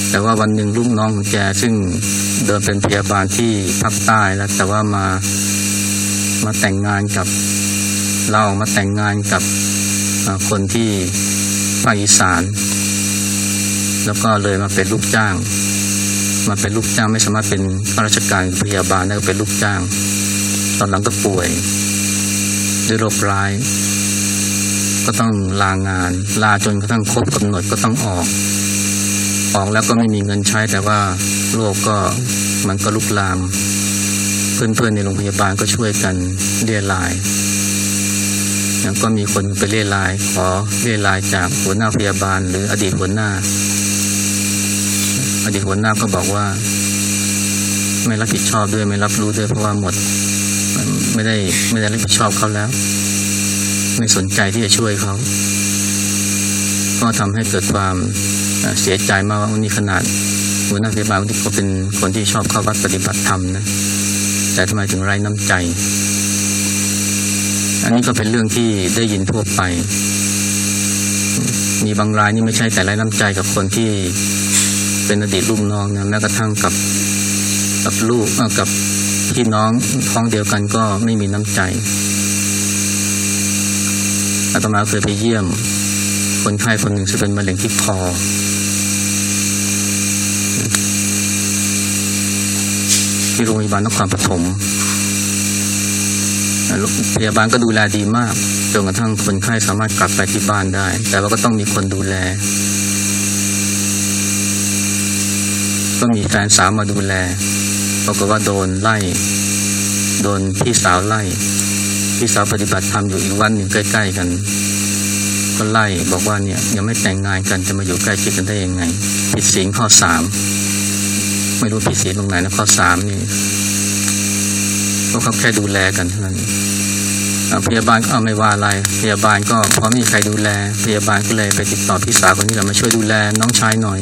แต่ว่าวันหนึ่งลูกน้องของแกซึ่งเดินเป็นพยาบาลที่ภาคใต้แล้ว แต่ว่ามามาแต่งงานกับเรามาแต่งงานกับคนที่ภาคอีสาน แล้วก็เลยมาเป็นลูกจ้าง มาเป็นลูกจ้างไม่สามารถเป็นข้าราชการพยาบาลได้ก็เป็นลูกจ้าง ตอนหลังก็ป่วยด้วยโรคร้าย ก็ต้องลางาน ลาจนกระทั่งครบกำหนดก็ต้องออก ออกแล้วก็ไม่มีเงินใช้ แต่ว่าโรคก็มันก็ลุกลาม เพื่อนๆในโรงพยาบาลก็ช่วยกันเรียลายแล้วก็มีคนไปเรียลาย ขอเรียลายจากหัวหน้าพยาบาล หรืออดีตหัวหน้า อดีตหัวหน้าก็บอกว่า ไม่รับผิดชอบด้วยไม่รับรู้ด้วยเพราะว่าหมด ไม่ได้ไม่ได้รับผิดชอบเขาแล้ว ไม่สนใจที่จะช่วยเขาก็ทำให้เกิดความ เสียใจมากว่าวันนี้ขนาดหัวหน้าพยาบาลที่เขาเป็นคนที่ชอบเข้าวัดปฏิบัติธรรมนะแต่ทำไมถึงไร้น้ำใจ อันนี้ก็เป็นเรื่องที่ได้ยินทั่วไป มีบางรายนี่ไม่ใช่แต่ไร้น้ำใจกับคนที่เป็นอดีตลูกน้องนะแม้กระทั่งกับกับลูกกับพี่น้องท้องเดียวกันก็ไม่มีน้ำใจอาตมาเคยไปเยี่ยม คนไข้คนหนึ่งซึ่งเป็นมะเร็งที่คอที่โรงพยาบาลนครปฐมพยาบาลก็ดูแลดีมากจนกระทั่งคนไข้สามารถกลับไปที่บ้านได้ แต่ว่าก็ต้องมีคนดูแล ก็มีแฟนสาวมาดูแลปรากฏว่าโดนไล่ โดนพี่สาวไล่ พี่สาวปฏิบัติธรรมอยู่อีกวันหนึ่งใกล้ ๆ กัน ก็ไล่บอกว่าเนี่ยยังไม่แต่งงานกันจะมาอยู่ใกล้ชิดกันได้ยังไงผิดศีลข้อสามไม่รู้ผิดศีลตรงไหนนะข้อสามนี่ก็ราะเขาแค่ดูแลกันเท่านั้นพยาบาลก็เอาไม่ว่าอะไร พยาบาลก็พอไม่มีใครดูแล พยาบาลก็เลยไปติดต่อพี่สาวคนนี้แหละมาช่วยดูแลน้องชายหน่อย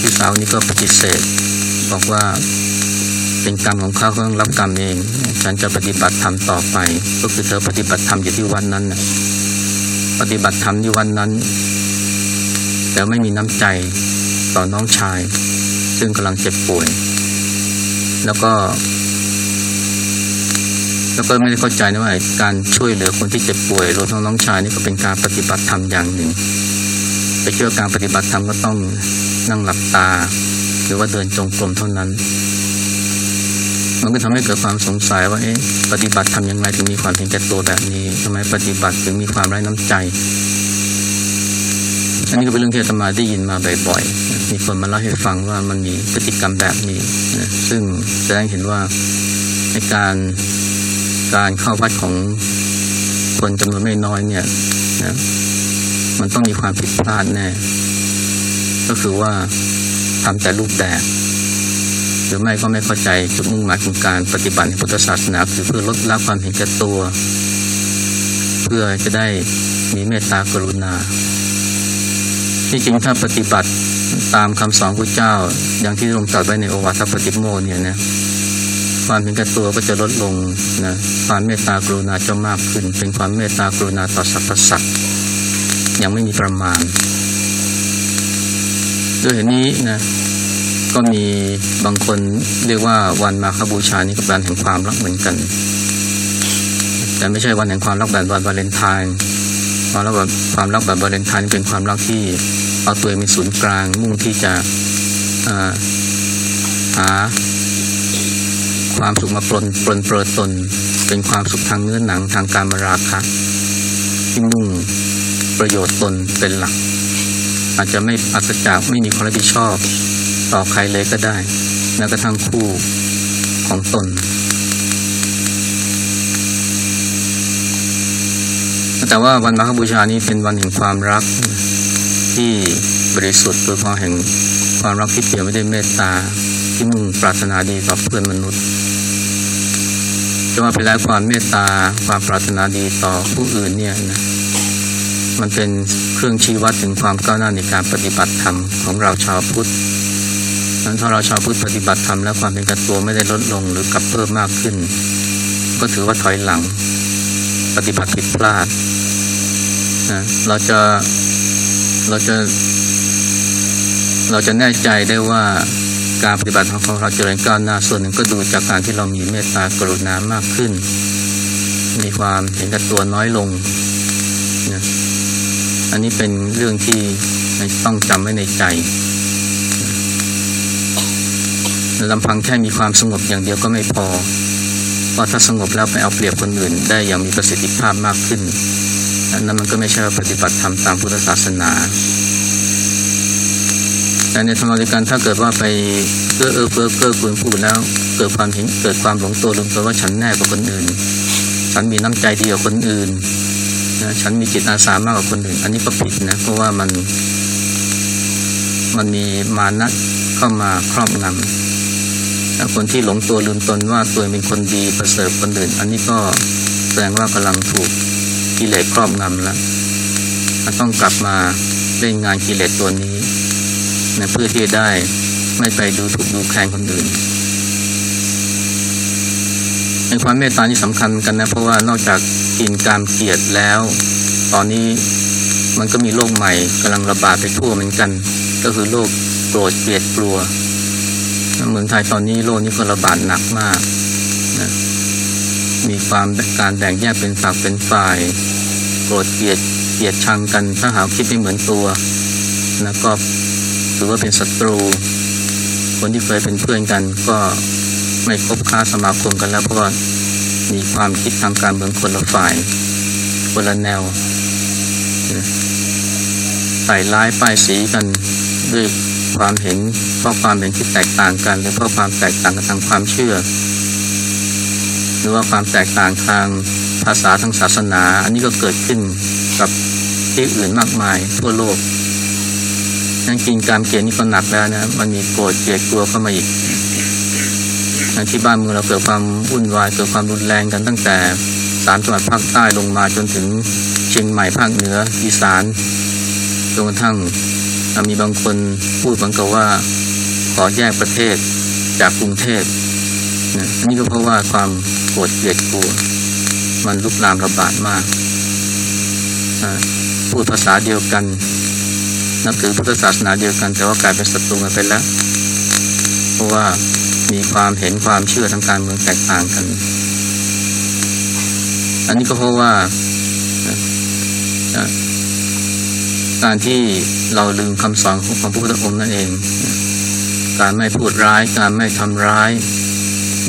พี่สาวนี้ก็ปฏิเสธบอกว่า เป็นกรรมของเขาเขาต้องรับกรรมเอง ฉันจะปฏิบัติธรรมต่อไป ก็คือเธอปฏิบัติธรรมอยู่ที่วันนั้นนะปฏิบัติธรรมที่วันนั้น แต่ไม่มีน้ำใจต่อน้องชาย ซึ่งกำลังเจ็บป่วย แล้วก็ แล้วก็ไม่ได้เข้าใจนะว่าการช่วยเหลือคนที่เจ็บป่วยรวมทั้งน้องชายนี่ก็เป็นการปฏิบัติธรรมอย่างหนึ่งไปเชื่อการปฏิบัติธรรมก็ต้องนั่งหลับตา หรือว่าเดินจงกรมเท่านั้น มันก็ทำให้เกิดความสงสัยว่าเอ๊ะปฏิบัติทำยังไงถึงมีความเห็นแก่ตัวแบบนี้ทำไมปฏิบัติถึงมีความไร้น้ำใจอันนี้ก็เป็นเรื่องที่อาตมาได้ยินมาบ่อยๆมีคนมาเล่าให้ฟังว่ามันมีพฤติกรรมแบบนี้นะซึ่งแสดงเห็นว่าในการการเข้าวัดของคนจำนวนไม่น้อยเนี่ยนะมันต้องมีความผิดพลาดแน่ ก็คือว่าทำแต่รูปแบบ หรือไม่ก็ไม่เข้าใจจุดมุ่งหมายของการปฏิบัติในพุทธศาสนาคือเพื่อลดละความเห็นแก่ตัว เพื่อจะได้มีเมตตากรุณา ที่จริงถ้าปฏิบัติตามคำสอนพระเจ้า อย่างที่ทรงตรัสไว้ในโอวาทปฏิโมเนี่ยนะความเห็นแก่ตัวก็จะลดลงนะความเมตตากรุณาจะมากขึ้น เป็นความเมตตากรุณาต่อสรรพสัตว์ยังไม่มีประมาณด้วยเหตุนี้นะ ก็มีบางคนเรียกว่าวันมาคบูชานี่ก็เป็นวันแห่งความรักเหมือนกัน แต่ไม่ใช่วันแห่งความรักแบบวันวาเลนไทน์ความรักแบบความรักแบบวาเลนไทน์เป็นความรักที่เอาตัวเองเป็นศูนย์กลาง มุ่งที่จะหาความสุขมาปลนปลนเปรตน เป็นความสุขทางเนื้อหนังทางการมราคะที่มุ่งประโยชน์ตนเป็นหลัก อาจจะไม่อัศจากไม่มีความรับผิดชอบ ต่อใครเลยก็ได้แม้กระทั่งคู่ของตนแต่ว่าวันมาฆบูชานี้เป็นวันแห่งความรักที่บริสุทธิ์คือความแห่งความรักที่เปี่ยมไปด้เมตตาที่มุ่งปรารถนาดีต่อเพื่อนมนุษย์จะมาเป็นแล้วความเมตตาความปรารถนาดีต่อผู้อื่นเนี่ยนะมันเป็นเครื่องชี้วัดถึงความก้าวหน้าในการปฏิบัติธรรมของเราชาวพุทธ นั้นถ้าเราชาวพุทธปฏิบัติธรรมแล้วความเป็นกตัวไม่ได้ลดลงหรือกลับเพิ่มมากขึ้น ก็ถือว่าถอยหลัง ปฏิบัติผิดพลาดนะเราจะเราจะ เราจะแน่ใจได้ว่าการปฏิบัติของเราเจริญก้าวหน้าส่วนหนึ่งก็ดูจากการที่เรามีเมตตากรุณามากขึ้น มีความเห็นกับตัวน้อยลงนะอันนี้เป็นเรื่องที่ต้องจำไว้ในใจ ลำพังแค่มีความสงบอย่างเดียวก็ไม่พอเพราะถ้าสงบแล้วไปเอาเปรียบคนอื่น ได้อย่างมีประสิทธิภาพมากขึ้นอันนั้นมันก็ไม่ใช่ปฏิบัติธรรมตามพุทธศาสนา แต่ในทางเดียวกันถ้าเกิดว่าไปเกื้อเอื้อเฟื้อเกื้อกูลผู้แล้ว เกิดความเห็นเกิดความหลงตัวลงตัวว่าฉันแน่กว่าคนอื่น ฉันมีน้ำใจดีกว่าคนอื่นนะฉันมีจิตอาสามากกว่าคนอื่น อันนี้ก็ผิดนะเพราะว่ามัน มันมีมานะเข้ามาครอบงำ คนที่หลงตัวลืมตนว่าตัวเป็นคนดีประเสริฐคนอื่น อันนี้ก็แสดงว่ากำลังถูกกิเลสครอบงำแล้วต้องกลับมาเล่นงานกิเลสตัวนี้นะเพื่อที่ได้ไม่ไปดูถูกดูแคลนคนอื่น ในความเมตตานี่สำคัญกันนะ เพราะว่านอกจากกินการเกลียดแล้ว ตอนนี้มันก็มีโรคใหม่กำลังระบาดไปทั่วเหมือนกัน ก็คือโรคโกรธเกลียดกลัว เมืองไทยตอนนี้โรคนี้ก็ระบาดหนักมากนะมีความการแบ่งแยกเป็นฝักเป็นฝ่ายโกรธเกลียดเกลียดชังกันถ้าหาคิดไม่เหมือนตัวนะก็ถือว่าเป็นศัตรู คนที่เคยเป็นเพื่อนกัน ก็ไม่คบค้าสมาคมกันแล้วเพราะมีความคิดทางการเมืองคนละฝ่ายคนละแนวใส่ร้ายป้ายสีกันด้วย ความเห็นเพราะความเห็นที่แตกต่างกันหรือเพราะความแตกต่างกันทางความเชื่อ หรือว่าความแตกต่างทางภาษาทางศาสนา อันนี้ก็เกิดขึ้นกับที่อื่นมากมายทั่วโลกนั่นกินการเกลียดนี่ก็หนักแล้วนะมันมีโกรธเกลียดกลัวเข้ามาอีกที่บ้านเมืองเราเกิดความวุ่นวายเกิดความรุนแรงกันตั้งแต่สามจังหวัดภาคใต้ลงมาจนถึงเชียงใหม่ภาคเหนืออีสานจนกระทั่ง มีบางคนพูดเหมือนกับว่า ขอแยกประเทศจากกรุงเทพนะนี่ก็เพราะว่าความโกรธเกลียดกลัวมันลุกลามระบาดมากพูดภาษาเดียวกันนับถือพุทธศาสนาเดียวกัน แต่ว่ากลายเป็นศัตรูกันไปแล้วเพราะว่ามีความเห็นความเชื่อทางการเมืองแตกต่างกัน อันนี้ก็เพราะว่า การที่เราลืมคำสอนของพระพุทธองค์นั่นเอง การไม่พูดร้าย การไม่ทำร้าย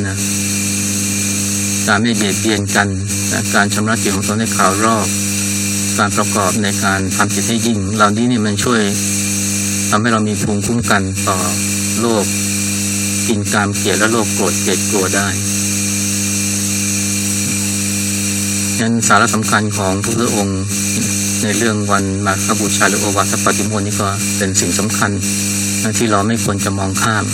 นะการไม่เบียดเบียนกันนะการชำระจิตของตนให้ข่าวรอบ การประกอบในการทำจิตให้ยิ่ง เหล่านี้นี่มันช่วยทำให้เรามีภูมิคุ้มกันต่อโรคกินกามเกลียดและโรคโกรธเกลียดกลัวได้ยันสาระสำคัญของพระพุทธองค์ ในเรื่องวันมาคบูชาหรือโอวาทปฏิโมนนี่ก็เป็นสิ่งสำคัญที่เราไม่ควรจะมองข้าม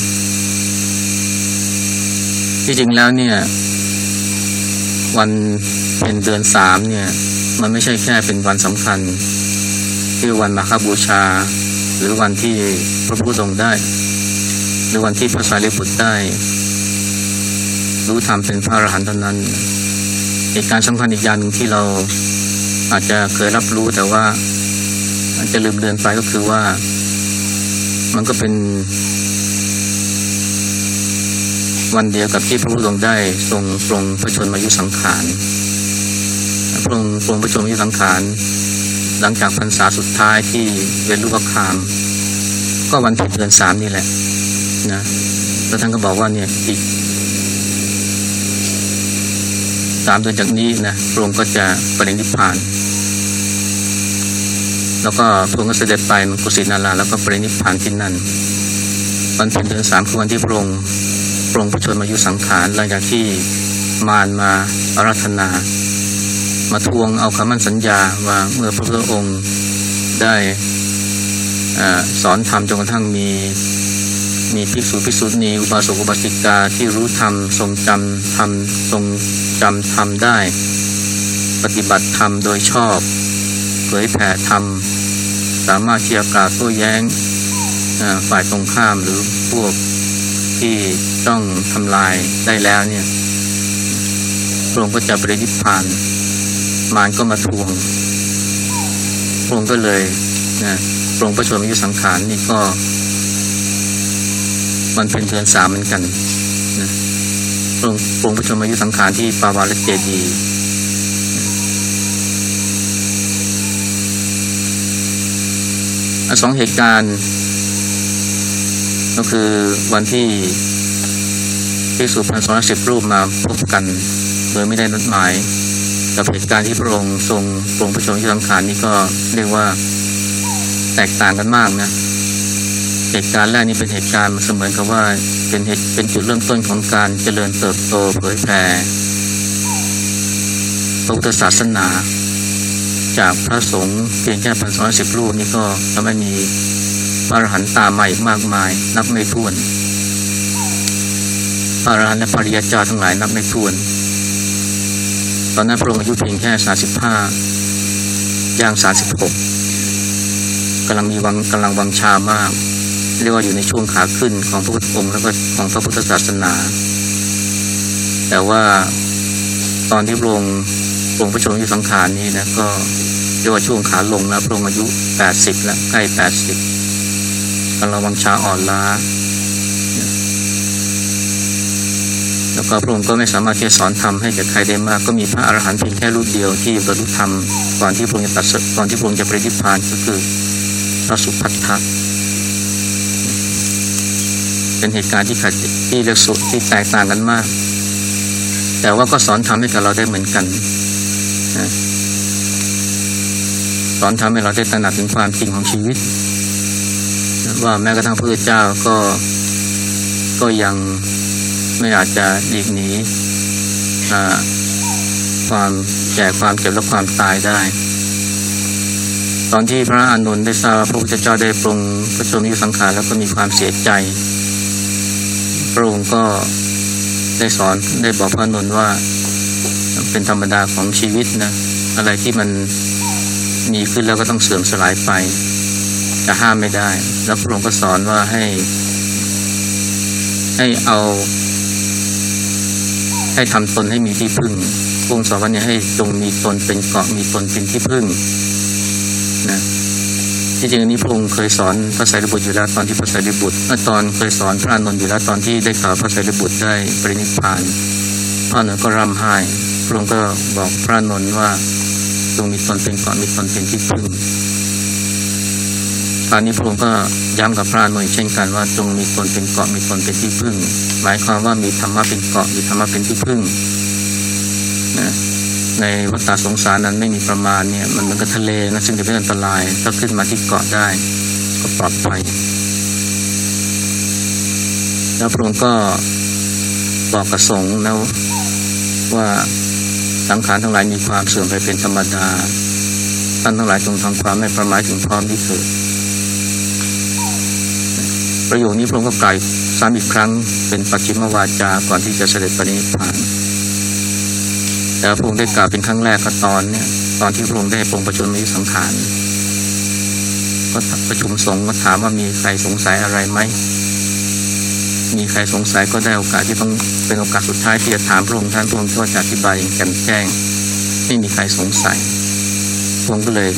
ที่จริงแล้วเนี่ย วันเป็นเดือนสามเนี่ย มันไม่ใช่แค่เป็นวันสำคัญที่วันมาคบูชา หรือวันที่พระพุทธองค์ได้ หรือวันที่พระสารีบุตรได้ รู้ธรรมเป็นพระอรหันต์เท่านั้นเหตุการณ์สำคัญอีกอย่างหนึ่งที่เรา อาจจะเคยรับรู้แต่ว่า อาจจะลืมเลือนไปก็คือว่า มันก็เป็น วันเดียวกับที่พระพุทธองค์ได้ทรงปรงพระชนมายุสังขารพรงปรงพระชนมายุสังขารหลังจากพรรษาสุดท้ายที่เวรุวคาม ก็วันที่เดือนสามนี่แหละ นะแล้วท่านก็บอกว่าเนี่ยอีกสามเดือนจากนี้นะพระองค์ก็จะปรินิพพาน แล้วก็พระองค์ก็เสด็จไปมันกุศินาราแล้วก็ปรินิพพานที่นั่นวันเพ็ญเดือนสามคือวันที่พระองค์พระองค์ประชนมายุสังขารหลังจากที่มารมาอารัธนา มาทวงเอาคำมั่นสัญญาว่าเมื่อพระพุทธองค์ได้สอนธรรมจนกระทั่งมีมีภิกษุภิกษุณีอุบาสกอุบาสิกาที่รู้ธรรมทรงจำธรรมทรงจำธรรมได้ ปฏิบัติธรรมโดยชอบ เผยแผ่ธรรม สามารถเชียร์กาโต้แย้งฝ่ายตรงข้ามหรือพวกที่ต้องทำลายได้แล้วเนี่ยพระองค์ก็จะปรินิพพานมารก็มาทวงพระองค์ก็เลยนะพระองค์ประชวรอายุสังขารนี่ก็ มันเป็นเดือนสามเหมือนกันนะปรงปรงประชมอายุสังขารที่ปาวาลเจดี สองเหตุการณ์ ก็คือวันที่พิสุพันสองสิบรูปมาพบกัน โดยไม่ได้นัดหมาย กับเหตุการณ์ที่พระองค์ทรงปรงประชมอายุสังขารนี่ก็เรียกว่าแตกต่างกันมากนะเหตุการณ์แรกนี่เป็นเหตุการณ์เสมือนกับว่าเป็นเหตุเป็นจุดเริ่มต้นของการเจริญเติบโตเผยแผ่พระพุทธศาสนา จากพระสงฆ์เพียงแค่พันสองสิบรูปนี่ก็ทำให้มีพระอรหันต์ตาใหม่มากมาย นับไม่ถ้วนพระอรหันต์และภริยาเจ้าทั้งหลายนับไม่ถ้วน ตอนนั้นพระองค์อายุเพียงแค่สาสิบห้าย่างสาสิบหกกำลังมีวังกำลังวังชามาก เรียกว่าอยู่ในช่วงขาขึ้นของพระพุทธองค์แล้วก็ของพระพุทธศาสนา แต่ว่าตอนที่พระองค์ องค์พระชนม์ยุสังขารนี้นะก็เรียกว่าช่วงขาลงแล้วพระองค์อายุแปดสิบแล้วใกล้แปดสิบกำลังวังชาอ่อนล้า แล้วก็พระองค์ก็ไม่สามารถที่จะสอนธรรมให้แก่ใครได้มาก ก็มีพระอรหันต์เพียงแค่รูปเดียวที่บรรลุธรรมก่อนที่พระองค์จะตัดก่อนที่พระองค์จะปรินิพพานก็คือพระสุภัททะเป็นเหตุการณ์ที่ขัดที่เลือกสุดที่แตกต่างกันมาก แต่ว่าก็สอนทำให้กับเราได้เหมือนกันนะ สอนทำให้เราได้ตระหนักถึงความจริงของชีวิต ว่าแม้กระทั่งพระเจ้าก็ก็ยังไม่อาจจะหลีกหนีความแก่ความเจ็บและความตายได้ ตอนที่พระอานนท์ได้ทราบพระพุทธเจ้าได้ปรงพระชนม์ยุสังขารแล้วก็มีความเสียใจ พระองค์ก็ได้สอนได้บอกพระอานนท์ว่าเป็นธรรมดาของชีวิตนะ อะไรที่มัน มีขึ้นแล้วก็ต้องเสื่อมสลายไปจะห้ามไม่ได้ แล้วพระองค์ก็สอนว่าให้ ให้เอา ให้ทำตนให้มีที่พึ่งพระองค์สอนว่าเนี่ยให้จงมีตนเป็นเกาะมีตนเป็นที่พึ่งนะที่จริงอันนี้พระองค์เคยสอนพระไตรปิฎกอยู่แล้วตอนที่พระไตรปิฎกเมื่อตอนเคยสอนพระอานนท์อยู่แล้วตอนที่ได้ข่าวพระไตรปิฎกได้ปรินิพพานพระอานนก็ร่ำไห้พระองค์ก็บอกพระอานนว่า จงมีตนเป็นเกาะมีตนเป็นที่พึ่งตอนนี้พระองค์ก็ย้ำกับพระอานนท์เช่นกันว่าจงมีตนเป็นเกาะมีตนเป็นที่พึ่ง หมายความว่ามีธรรมะเป็นเกาะมีธรรมะเป็นที่พึ่งนะในวัฏสงสารนั้นไม่มีประมาณเนี่ยมันเหมือนกับทะเลนะซึ่งจะเป็นอันตรายถ้าขึ้นมาที่เกาะได้ ก็ปลอดภัยแล้วพระองค์ก็บอกกระสงฆ์นะว่า สังขารทั้งหลายมีความเสื่อมไปเป็นธรรมดาท่านทั้งหลายจงทำความไม่ประมาทถึงพร้อมที่สุดประโยคนี้พระองค์ก็กล่าวซ้ำอีกครั้งเป็นปัจฉิมวาจาก่อนที่จะเสด็จปรินิพพานแต่พระองค์ได้กล่าวเป็นครั้งแรกก็ตอนเนี่ยตอนที่พระองค์ได้ปรงประชนมีสังขารก็ประชุมสงฆ์ก็ถามว่ามีใครสงสัยอะไรไหม มีใครสงสัยก็ได้โอกาสที่ต้องเป็นโอกาสสุดท้ายที่จะถามพระองค์ท่านพระองค์ก็จะอธิบายแจ่มแจ้ง ไม่มีใครสงสัยพระองค์ก็เลย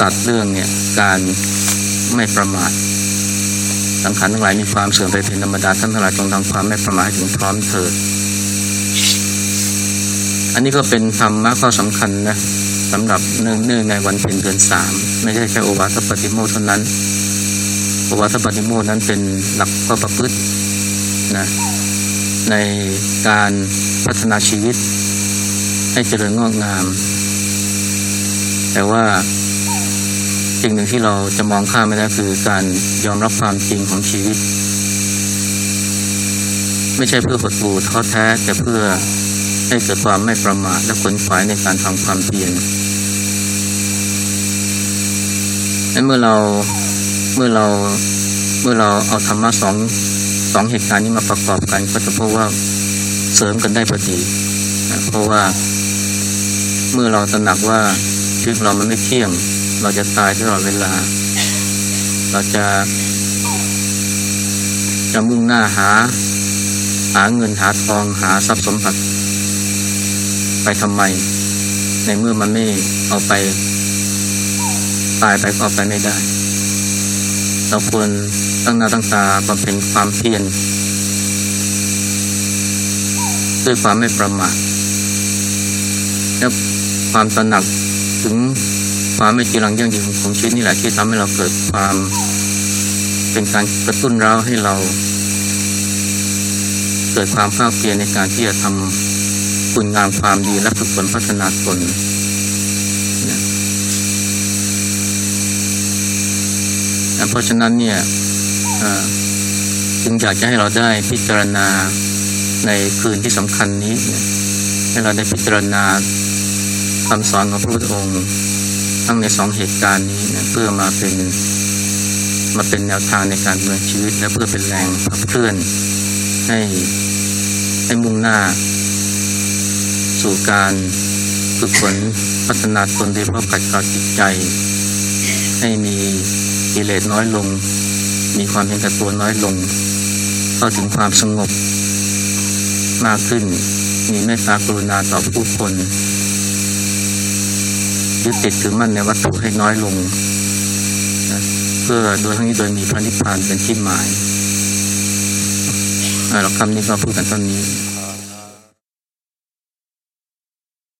ตัดเรื่องเนี่ยการไม่ประมาทสังขารทั้งหลายมีความเสื่อมไปเป็นธรรมดาท่านทั้งหลายจงทำความไม่ประมาทถึงพร้อมเถิด อันนี้ก็เป็นธรรมะข้อสำคัญนะสำหรับเนื่องในวันเพ็ญเดือนสามไม่ใช่แค่โอวาทปฏิโมกข์เท่านั้น โอวาทปฏิโมนั้นเป็นหลักข้อประพฤตินะในการพัฒนาชีวิต ให้เจริญงอกงาม แต่ว่าสิ่งหนึ่งที่เราจะมองข้ามไม่ได้คือการยอมรับความจริงของชีวิต ไม่ใช่เพื่อหดหู่ท้อแท้แต่เพื่อให้เกิดความไม่ประมาทและขนขวายในการทำความเพียรนั้นเมื่อเรา เมื่อเราเมื่อเราเอาธรรมะสองสองเหตุการณ์นี้มาประกอบกัน ก็จะพบว่าเสริมกันได้พอดีนะเพราะว่า เมื่อเราตระหนักว่าชีวิตเรามันไม่เที่ยง เราจะตายตลอดเวลา เราจะ จะมุ่งหน้าหา หาเงินหาทองหาทรัพย์สมบัติ ไปทำไม ในเมื่อมันไม่เอาไป ตายไปก็เอาไปไม่ได้ เราควรตั้งหน้าตั้งตาบำเพ็ญความเพียรด้วยความไม่ประมาทและความตระหนักถึงความไม่จีรังยั่งยืนของชีวิตนี่แหละที่ทำให้เราเกิดความเป็นการกระตุ้นเราให้เรา เกิดความภาคเพียรในการที่จะทำคุณงามความดีและฝึกฝนพัฒนาตนนะเพ ราะฉะนั้นเนี่ยจึงอยากจะให้เราได้พิจารณาในคืนที่สำคัญนี้ให้เราได้พิจารณาคำสอนของพระพุทธองค์ทั้งในสองเหตุการณ์นี้เนี่ยเพื่อมาเป็นมาเป็นแนวทางในการดำเนินชีวิต และเพื่อเป็นแรงขับเคลื่อนให้ให้มุ่งหน้า สู่การฝึกฝนพัฒนาตนโดยเฉพาะขัดเกลาจิตใจ ให้มี กิเลสน้อยลง มีความเห็นแก่ตัวน้อยลง เข้าถึงความสงบ มากขึ้น มีเมตตากรุณาต่อผู้คนยึดติดถือมั่นในวัตถุให้น้อยลงนะเพื่อโดยทั้งนี้โดยมีพระนิพพานเป็นที่หมายเราคำนี้ก็พูดกันตอนนี้